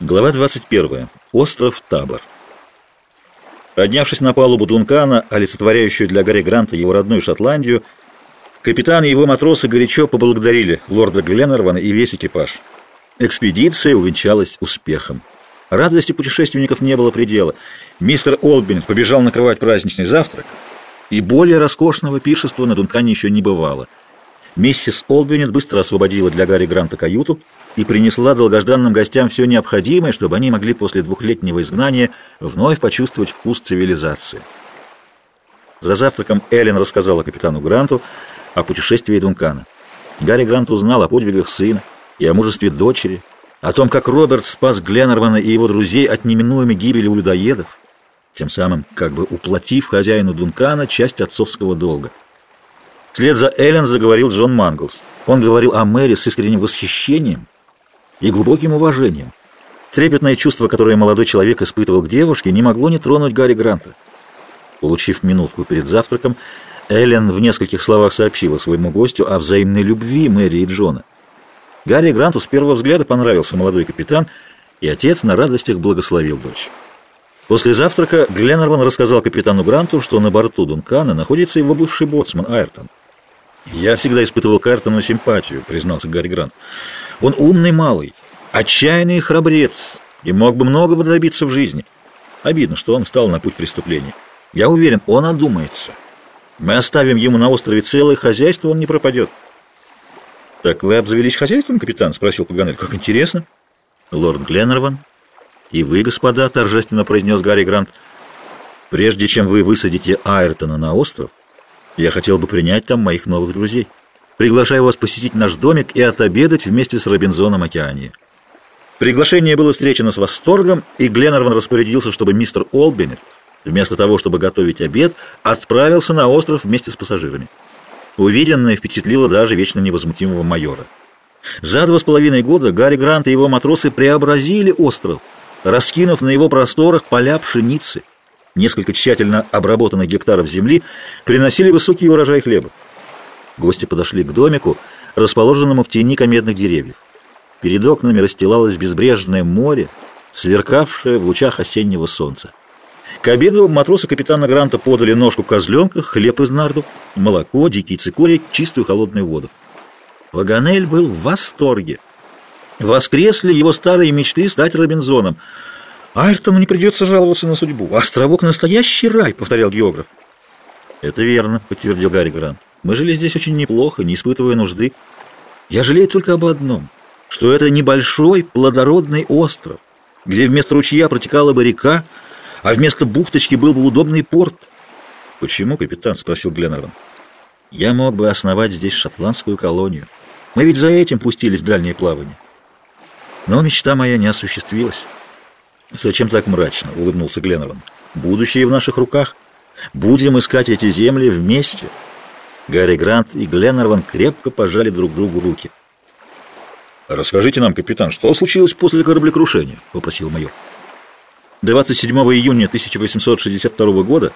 Глава 21. Остров Табор. Поднявшись на палубу Дункана, олицетворяющую для Гарри Гранта его родную Шотландию, капитан и его матросы горячо поблагодарили лорда Гленнервана и весь экипаж. Экспедиция увенчалась успехом. Радости путешественников не было предела. Мистер Олбин побежал накрывать праздничный завтрак, и более роскошного пиршества на Дункане еще не бывало. Миссис Олбинет быстро освободила для Гарри Гранта каюту, и принесла долгожданным гостям все необходимое, чтобы они могли после двухлетнего изгнания вновь почувствовать вкус цивилизации. За завтраком Эллен рассказала капитану Гранту о путешествии Дункана. Гарри Грант узнал о подвигах сына и о мужестве дочери, о том, как Роберт спас Гленнервана и его друзей от неминуемой гибели у людоедов, тем самым как бы уплатив хозяину Дункана часть отцовского долга. Вслед за Эллен заговорил Джон Манглс. Он говорил о Мэри с искренним восхищением, и глубоким уважением. Трепетное чувство, которое молодой человек испытывал к девушке, не могло не тронуть Гарри Гранта. Получив минутку перед завтраком, Эллен в нескольких словах сообщила своему гостю о взаимной любви Мэри и Джона. Гарри Гранту с первого взгляда понравился молодой капитан, и отец на радостях благословил дочь. После завтрака Гленнерман рассказал капитану Гранту, что на борту Дункана находится его бывший боцман Айртон. «Я всегда испытывал к Айртону симпатию», — признался Гарри Грант. Он умный малый, отчаянный храбрец и мог бы многого добиться в жизни. Обидно, что он встал на путь преступления. Я уверен, он одумается. Мы оставим ему на острове целое хозяйство, он не пропадет. — Так вы обзавелись хозяйством, капитан? — спросил Паганель. — Как интересно. — Лорд Гленнерван. — И вы, господа, — торжественно произнес Гарри Грант. — Прежде чем вы высадите Айртона на остров, я хотел бы принять там моих новых друзей. Приглашаю вас посетить наш домик и отобедать вместе с Робинзоном Океании. Приглашение было встречено с восторгом, и Гленнерван распорядился, чтобы мистер Олбинет, вместо того, чтобы готовить обед, отправился на остров вместе с пассажирами. Увиденное впечатлило даже вечно невозмутимого майора. За два с половиной года Гарри Грант и его матросы преобразили остров, раскинув на его просторах поля пшеницы. Несколько тщательно обработанных гектаров земли приносили высокий урожай хлеба. Гости подошли к домику, расположенному в тени комедных деревьев. Перед окнами расстилалось безбрежное море, сверкавшее в лучах осеннего солнца. К обеду матросы капитана Гранта подали ножку козленка, хлеб из нарду, молоко, дикий цикорий, чистую холодную воду. Ваганель был в восторге. Воскресли его старые мечты стать Робинзоном. «Айртону не придется жаловаться на судьбу. Островок — настоящий рай», — повторял географ. «Это верно», — подтвердил Гарри Грант. Мы жили здесь очень неплохо, не испытывая нужды. Я жалею только об одном, что это небольшой плодородный остров, где вместо ручья протекала бы река, а вместо бухточки был бы удобный порт. «Почему, капитан?» — спросил Гленнерван. «Я мог бы основать здесь шотландскую колонию. Мы ведь за этим пустились в дальнее плавание. Но мечта моя не осуществилась». «Зачем так мрачно?» — улыбнулся Гленнерван. «Будущее в наших руках. Будем искать эти земли вместе». Гарри Грант и Гленнерван крепко пожали друг другу руки. «Расскажите нам, капитан, что случилось после кораблекрушения?» — попросил майор. 27 июня 1862 года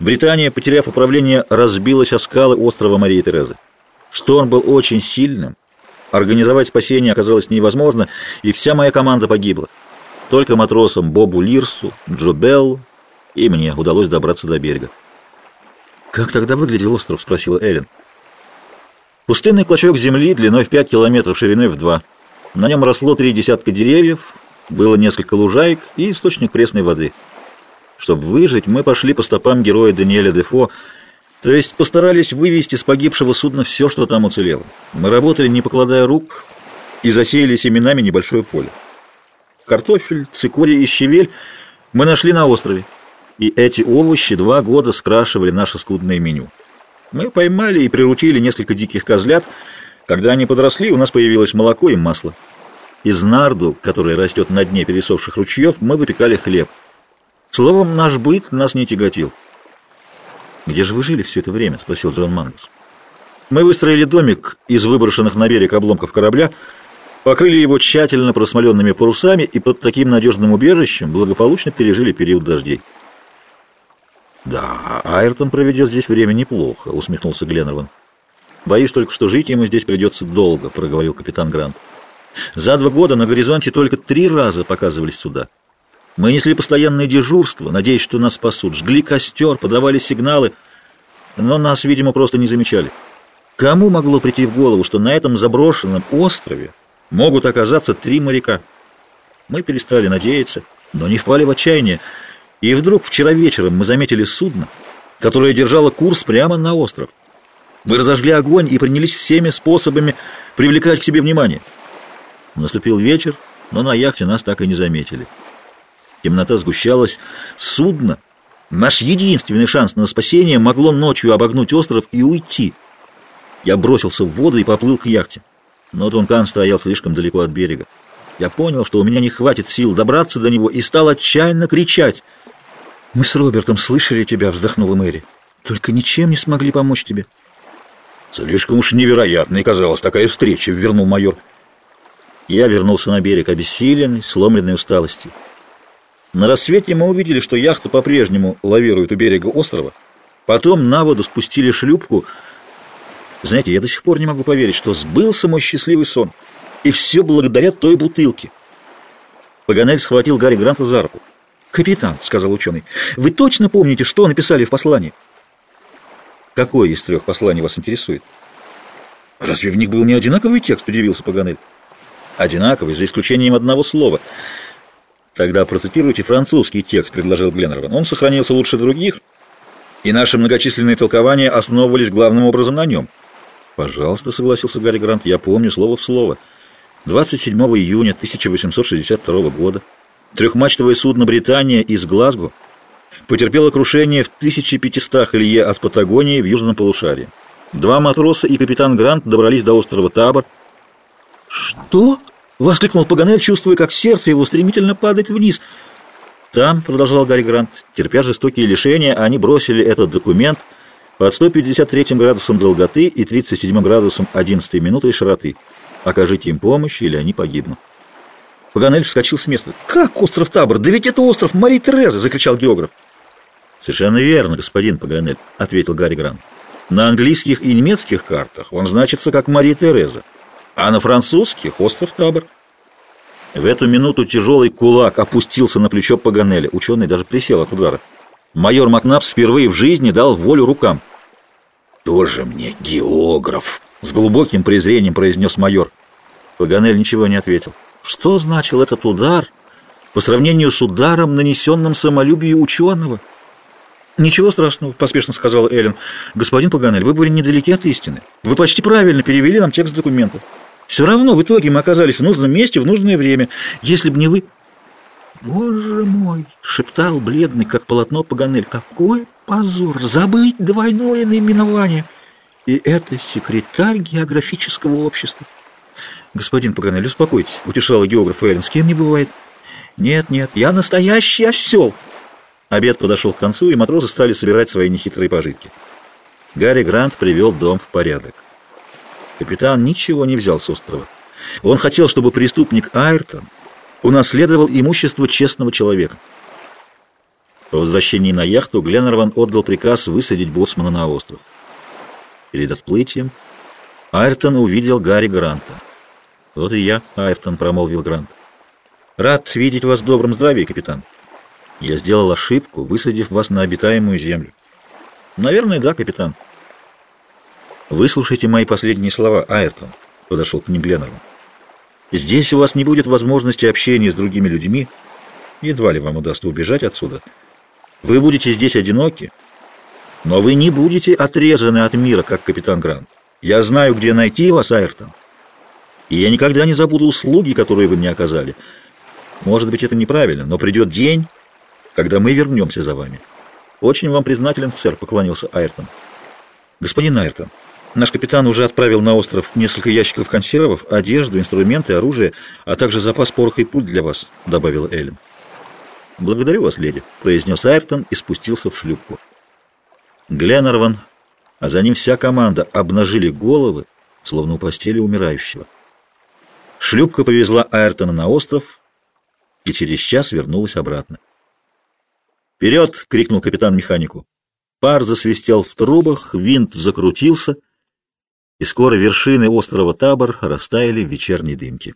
Британия, потеряв управление, разбилась о скалы острова Марии Терезы. Шторм был очень сильным, организовать спасение оказалось невозможно, и вся моя команда погибла. Только матросам Бобу Лирсу, Джо Беллу и мне удалось добраться до берега. «Как тогда выглядел остров?» — спросила Эллен. Пустынный клочок земли длиной в 5 километров, шириной в 2. На нем росло три десятка деревьев, было несколько лужаек и источник пресной воды. Чтобы выжить, мы пошли по стопам героя Даниэля Дефо, то есть постарались вывести с погибшего судна все, что там уцелело. Мы работали, не покладая рук, и засеяли семенами небольшое поле. Картофель, цикорий и щавель мы нашли на острове и эти овощи два года скрашивали наше скудное меню. Мы поймали и приручили несколько диких козлят. Когда они подросли, у нас появилось молоко и масло. Из нарду, которая растет на дне пересохших ручьев, мы выпекали хлеб. Словом, наш быт нас не тяготил. «Где же вы жили все это время?» — спросил Джон Мангус. «Мы выстроили домик из выброшенных на берег обломков корабля, покрыли его тщательно просмоленными парусами и под таким надежным убежищем благополучно пережили период дождей». «Да, Айртон проведет здесь время неплохо», — усмехнулся Гленнерван. «Боюсь только, что жить ему здесь придется долго», — проговорил капитан Грант. За два года на горизонте только три раза показывались суда. Мы несли постоянное дежурство, надеясь, что нас спасут, жгли костер, подавали сигналы, но нас, видимо, просто не замечали. Кому могло прийти в голову, что на этом заброшенном острове могут оказаться три моряка? Мы перестали надеяться, но не впали в отчаяние, и вдруг вчера вечером мы заметили судно, которое держало курс прямо на остров. Мы разожгли огонь и принялись всеми способами привлекать к себе внимание. Наступил вечер, но на яхте нас так и не заметили. Темнота сгущалась. Судно, наш единственный шанс на спасение, могло ночью обогнуть остров и уйти. Я бросился в воду и поплыл к яхте. Но Дункан стоял слишком далеко от берега. Я понял, что у меня не хватит сил добраться до него, и стал отчаянно кричать. «Мы с Робертом слышали тебя», — вздохнула Мэри. «Только ничем не смогли помочь тебе». «Слишком уж невероятной казалась такая встреча», — вернул майор. Я вернулся на берег обессиленный, сломленный усталостью. На рассвете мы увидели, что яхта по-прежнему лавирует у берега острова. Потом на воду спустили шлюпку. Знаете, я до сих пор не могу поверить, что сбылся мой счастливый сон. И все благодаря той бутылке. Паганель схватил Гарри Гранта за руку. «Капитан», — сказал ученый, — «вы точно помните, что написали в послании?» «Какое из трех посланий вас интересует?» «Разве в них был не одинаковый текст?» — удивился Паганель. «Одинаковый, за исключением одного слова». «Тогда процитируйте французский текст», — предложил Гленнерван. «Он сохранился лучше других, и наши многочисленные толкования основывались главным образом на нем». «Пожалуйста», — согласился Гарри Грант, — «я помню слово в слово». 27 июня 1862 года трехмачтовое судно «Британия» из Глазго потерпело крушение в 1500 лье от Патагонии в южном полушарии. Два матроса и капитан Грант добрались до острова Табор. «Что?» — воскликнул Паганель, чувствуя, как сердце его стремительно падает вниз. «Там», — продолжал Гарри Грант, — терпя жестокие лишения, они бросили этот документ под 153 градусом долготы и 37 градусом 11 минутой широты. Окажите им помощь, или они погибнут. Паганель вскочил с места. «Как остров Табор? Да ведь это остров Марии Терезы!» — закричал географ. «Совершенно верно, господин Паганель», — ответил Гарри Грант. «На английских и немецких картах он значится как Мария Тереза, а на французских — остров Табор». В эту минуту тяжелый кулак опустился на плечо Паганеля. Ученый даже присел от удара. Майор Макнапс впервые в жизни дал волю рукам. «Тоже мне географ!» — с глубоким презрением произнес майор. Паганель ничего не ответил. Что значил этот удар по сравнению с ударом, нанесенным самолюбию ученого? «Ничего страшного», — поспешно сказала Эллен. «Господин Паганель, вы были недалеки от истины. Вы почти правильно перевели нам текст документа. Все равно в итоге мы оказались в нужном месте в нужное время. Если бы не вы...» «Боже мой!» — шептал бледный, как полотно Паганель. «Какой позор! Забыть двойное наименование!» И это секретарь географического общества. «Господин Паганель, успокойтесь», — утешала географ Эллен. «С кем не бывает?» «Нет, нет, я настоящий осел!» Обед подошел к концу, и матросы стали собирать свои нехитрые пожитки. Гарри Грант привел дом в порядок. Капитан ничего не взял с острова. Он хотел, чтобы преступник Айртон унаследовал имущество честного человека. По возвращении на яхту Гленнерван отдал приказ высадить боссмана на остров. Перед отплытием Айртон увидел Гарри Гранта. «Вот и я, Айртон», — промолвил Грант. «Рад видеть вас в добром здравии, капитан. Я сделал ошибку, высадив вас на обитаемую землю». «Наверное, да, капитан». «Выслушайте мои последние слова, Айртон», — подошел к ним Гленнерван. «Здесь у вас не будет возможности общения с другими людьми. Едва ли вам удастся убежать отсюда. Вы будете здесь одиноки, но вы не будете отрезаны от мира, как капитан Грант. Я знаю, где найти вас, Айртон. И я никогда не забуду услуги, которые вы мне оказали. Может быть, это неправильно, но придет день, когда мы вернемся за вами. Очень вам признателен, сэр, поклонился Айртон. Господин Айртон, наш капитан уже отправил на остров несколько ящиков консервов, одежду, инструменты, оружие, а также запас пороха и пуль для вас, добавила Эллен. Благодарю вас, леди, произнес Айртон и спустился в шлюпку. Гленнерван, а за ним вся команда обнажили головы, словно у постели умирающего. Шлюпка повезла Айртона на остров и через час вернулась обратно. «Вперед!» — крикнул капитан механику. Пар засвистел в трубах, винт закрутился, и скоро вершины острова Табор растаяли в вечерней дымке.